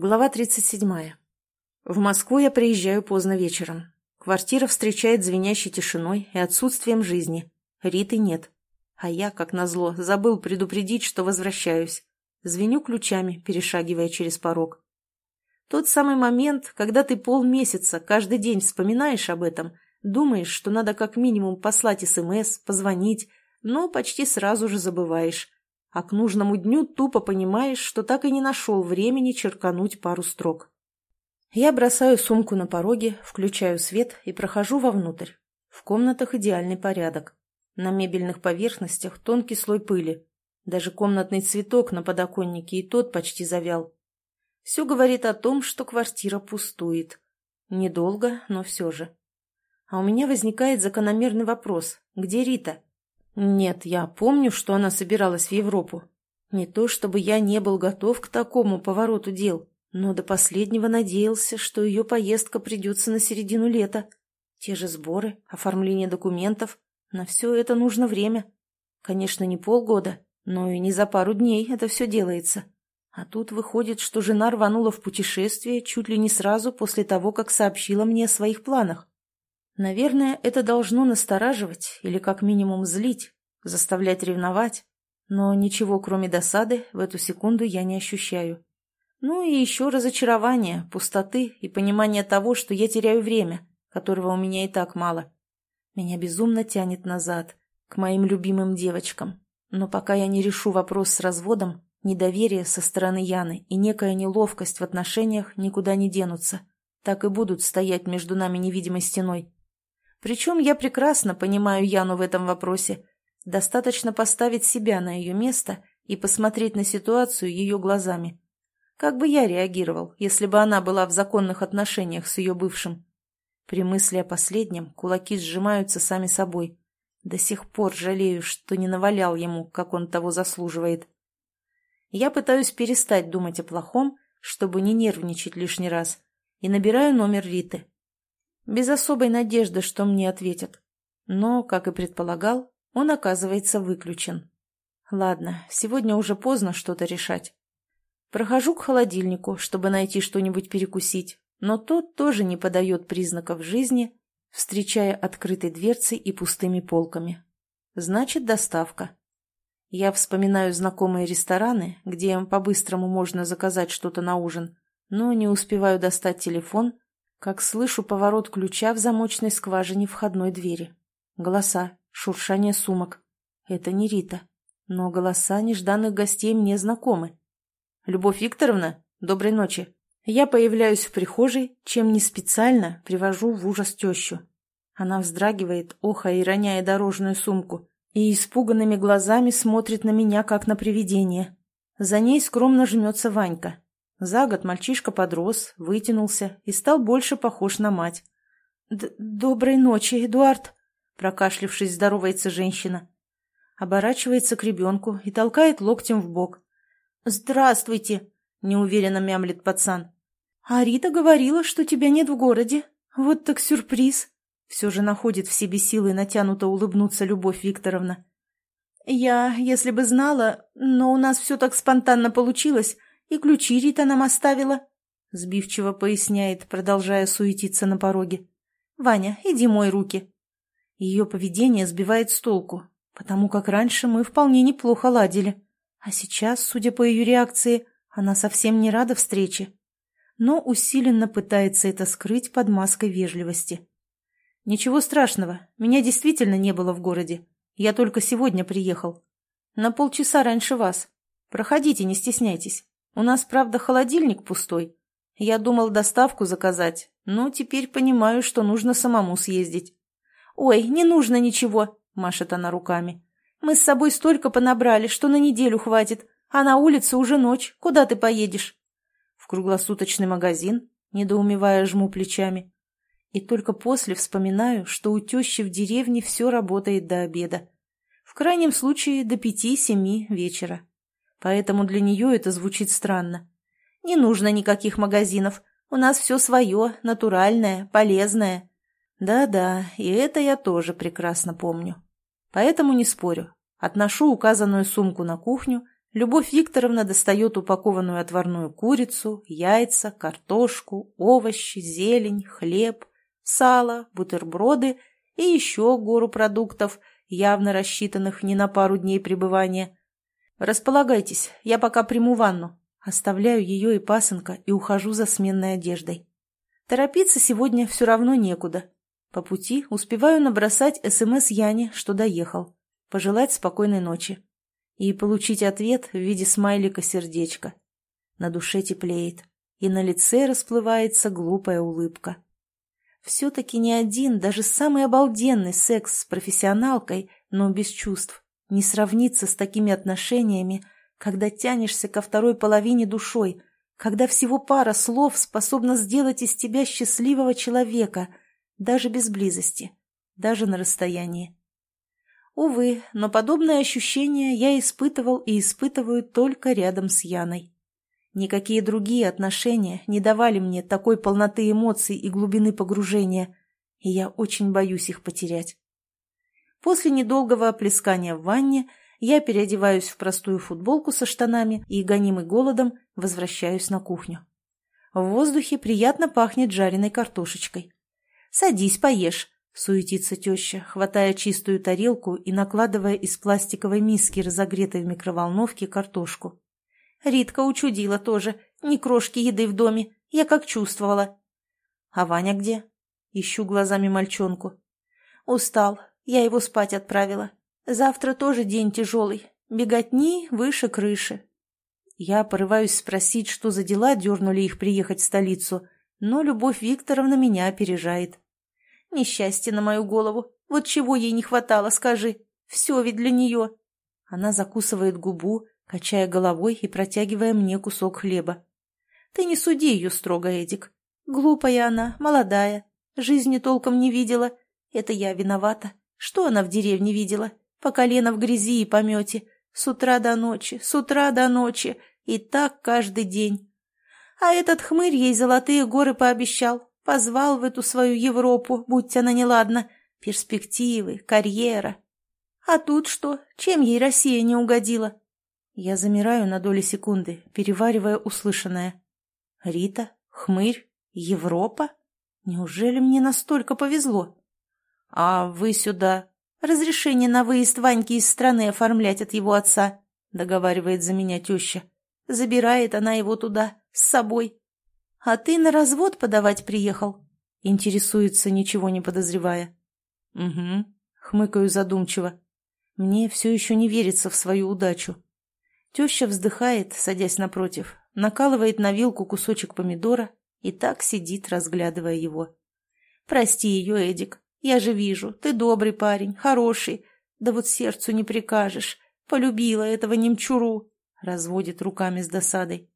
Глава 37. В Москву я приезжаю поздно вечером. Квартира встречает звенящей тишиной и отсутствием жизни. Риты нет. А я, как назло, забыл предупредить, что возвращаюсь. Звеню ключами, перешагивая через порог. Тот самый момент, когда ты полмесяца каждый день вспоминаешь об этом, думаешь, что надо как минимум послать СМС, позвонить, но почти сразу же забываешь а к нужному дню тупо понимаешь, что так и не нашел времени черкануть пару строк. Я бросаю сумку на пороге, включаю свет и прохожу вовнутрь. В комнатах идеальный порядок. На мебельных поверхностях тонкий слой пыли. Даже комнатный цветок на подоконнике и тот почти завял. Все говорит о том, что квартира пустует. Недолго, но все же. А у меня возникает закономерный вопрос. Где Рита? Нет, я помню, что она собиралась в Европу. Не то чтобы я не был готов к такому повороту дел, но до последнего надеялся, что ее поездка придется на середину лета. Те же сборы, оформление документов. На все это нужно время. Конечно, не полгода, но и не за пару дней это все делается. А тут выходит, что жена рванула в путешествие чуть ли не сразу после того, как сообщила мне о своих планах. Наверное, это должно настораживать или как минимум злить, заставлять ревновать, но ничего кроме досады в эту секунду я не ощущаю. Ну и еще разочарование, пустоты и понимание того, что я теряю время, которого у меня и так мало. Меня безумно тянет назад, к моим любимым девочкам. Но пока я не решу вопрос с разводом, недоверие со стороны Яны и некая неловкость в отношениях никуда не денутся. Так и будут стоять между нами невидимой стеной. Причем я прекрасно понимаю Яну в этом вопросе. Достаточно поставить себя на ее место и посмотреть на ситуацию ее глазами. Как бы я реагировал, если бы она была в законных отношениях с ее бывшим? При мысли о последнем кулаки сжимаются сами собой. До сих пор жалею, что не навалял ему, как он того заслуживает. Я пытаюсь перестать думать о плохом, чтобы не нервничать лишний раз, и набираю номер Риты без особой надежды, что мне ответят. Но, как и предполагал, он оказывается выключен. Ладно, сегодня уже поздно что-то решать. Прохожу к холодильнику, чтобы найти что-нибудь перекусить, но тот тоже не подает признаков жизни, встречая открытой дверцей и пустыми полками. Значит, доставка. Я вспоминаю знакомые рестораны, где по-быстрому можно заказать что-то на ужин, но не успеваю достать телефон, как слышу поворот ключа в замочной скважине входной двери. Голоса, шуршание сумок. Это не Рита, но голоса нежданных гостей мне знакомы. «Любовь Викторовна, доброй ночи!» Я появляюсь в прихожей, чем не специально привожу в ужас тещу. Она вздрагивает, охая и роняя дорожную сумку, и испуганными глазами смотрит на меня, как на привидение. За ней скромно жмется Ванька, за год мальчишка подрос, вытянулся и стал больше похож на мать. «Доброй ночи, Эдуард!» Прокашлившись, здоровается женщина. Оборачивается к ребенку и толкает локтем в бок. «Здравствуйте!» — неуверенно мямлет пацан. «А Рита говорила, что тебя нет в городе. Вот так сюрприз!» Все же находит в себе силы натянуто улыбнуться Любовь Викторовна. «Я, если бы знала, но у нас все так спонтанно получилось, и ключи Рита нам оставила», — сбивчиво поясняет, продолжая суетиться на пороге. «Ваня, иди мой руки». Ее поведение сбивает с толку, потому как раньше мы вполне неплохо ладили. А сейчас, судя по ее реакции, она совсем не рада встрече. Но усиленно пытается это скрыть под маской вежливости. «Ничего страшного, меня действительно не было в городе. Я только сегодня приехал. На полчаса раньше вас. Проходите, не стесняйтесь. У нас, правда, холодильник пустой. Я думал доставку заказать, но теперь понимаю, что нужно самому съездить. «Ой, не нужно ничего», — машет она руками. «Мы с собой столько понабрали, что на неделю хватит, а на улице уже ночь. Куда ты поедешь?» «В круглосуточный магазин», — недоумевая жму плечами. И только после вспоминаю, что у тещи в деревне все работает до обеда. В крайнем случае до пяти-семи вечера поэтому для нее это звучит странно. «Не нужно никаких магазинов. У нас все свое, натуральное, полезное». Да-да, и это я тоже прекрасно помню. Поэтому не спорю. Отношу указанную сумку на кухню Любовь Викторовна достает упакованную отварную курицу, яйца, картошку, овощи, зелень, хлеб, сало, бутерброды и еще гору продуктов, явно рассчитанных не на пару дней пребывания. «Располагайтесь, я пока приму ванну». Оставляю ее и пасынка и ухожу за сменной одеждой. Торопиться сегодня все равно некуда. По пути успеваю набросать СМС Яне, что доехал, пожелать спокойной ночи и получить ответ в виде смайлика-сердечка. На душе теплеет, и на лице расплывается глупая улыбка. Все-таки ни один, даже самый обалденный секс с профессионалкой, но без чувств, не сравнится с такими отношениями, когда тянешься ко второй половине душой, когда всего пара слов способна сделать из тебя счастливого человека, даже без близости, даже на расстоянии. Увы, но подобное ощущение я испытывал и испытываю только рядом с Яной. Никакие другие отношения не давали мне такой полноты эмоций и глубины погружения, и я очень боюсь их потерять. После недолгого оплескания в ванне я переодеваюсь в простую футболку со штанами и, гонимый голодом, возвращаюсь на кухню. В воздухе приятно пахнет жареной картошечкой. «Садись, поешь», — суетится теща, хватая чистую тарелку и накладывая из пластиковой миски, разогретой в микроволновке, картошку. Ритка учудила тоже. Ни крошки еды в доме. Я как чувствовала. А Ваня где? Ищу глазами мальчонку. Устал. Я его спать отправила. Завтра тоже день тяжелый. Беготни выше крыши. Я порываюсь спросить, что за дела дернули их приехать в столицу, но Любовь Викторовна меня опережает. Несчастье на мою голову. Вот чего ей не хватало, скажи. Все ведь для нее. Она закусывает губу, качая головой и протягивая мне кусок хлеба. «Ты не суди ее строго, Эдик. Глупая она, молодая, жизни толком не видела. Это я виновата. Что она в деревне видела? По колено в грязи и помете. С утра до ночи, с утра до ночи. И так каждый день. А этот хмырь ей золотые горы пообещал. Позвал в эту свою Европу, будь она неладна. Перспективы, карьера. А тут что? Чем ей Россия не угодила? Я замираю на доли секунды, переваривая услышанное. Рита? Хмырь? Европа? Неужели мне настолько повезло? А вы сюда... Разрешение на выезд Ваньки из страны оформлять от его отца, договаривает за меня теща. Забирает она его туда, с собой. А ты на развод подавать приехал? Интересуется, ничего не подозревая. Угу, хмыкаю задумчиво. Мне все еще не верится в свою удачу. Теща вздыхает, садясь напротив, накалывает на вилку кусочек помидора и так сидит, разглядывая его. «Прости ее, Эдик. Я же вижу, ты добрый парень, хороший. Да вот сердцу не прикажешь. Полюбила этого немчуру», — разводит руками с досадой.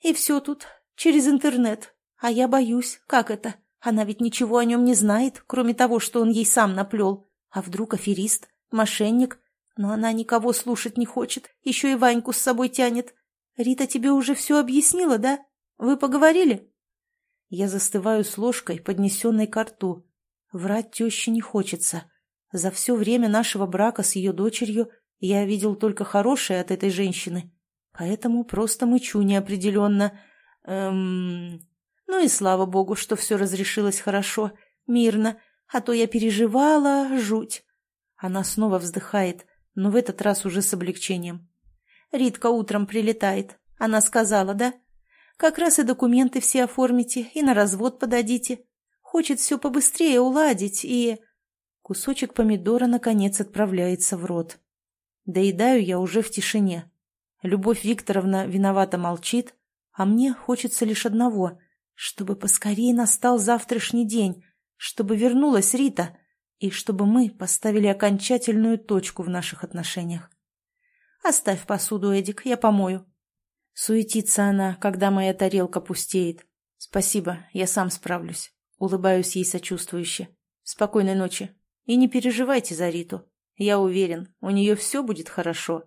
«И все тут, через интернет. А я боюсь, как это? Она ведь ничего о нем не знает, кроме того, что он ей сам наплел. А вдруг аферист, мошенник, но она никого слушать не хочет, еще и Ваньку с собой тянет. Рита тебе уже все объяснила, да? Вы поговорили?» Я застываю с ложкой, поднесенной к рту. Врать теще не хочется. За все время нашего брака с ее дочерью я видел только хорошее от этой женщины. Поэтому просто мычу неопределенно. Эм... Ну и слава богу, что все разрешилось хорошо, мирно, а то я переживала жуть. Она снова вздыхает, но в этот раз уже с облегчением. «Ритка утром прилетает. Она сказала, да? Как раз и документы все оформите, и на развод подадите. Хочет все побыстрее уладить, и...» Кусочек помидора, наконец, отправляется в рот. Доедаю я уже в тишине. Любовь Викторовна виновато молчит, а мне хочется лишь одного — чтобы поскорее настал завтрашний день, чтобы вернулась Рита — и чтобы мы поставили окончательную точку в наших отношениях. «Оставь посуду, Эдик, я помою». Суетится она, когда моя тарелка пустеет. «Спасибо, я сам справлюсь». Улыбаюсь ей сочувствующе. «Спокойной ночи. И не переживайте за Риту. Я уверен, у нее все будет хорошо».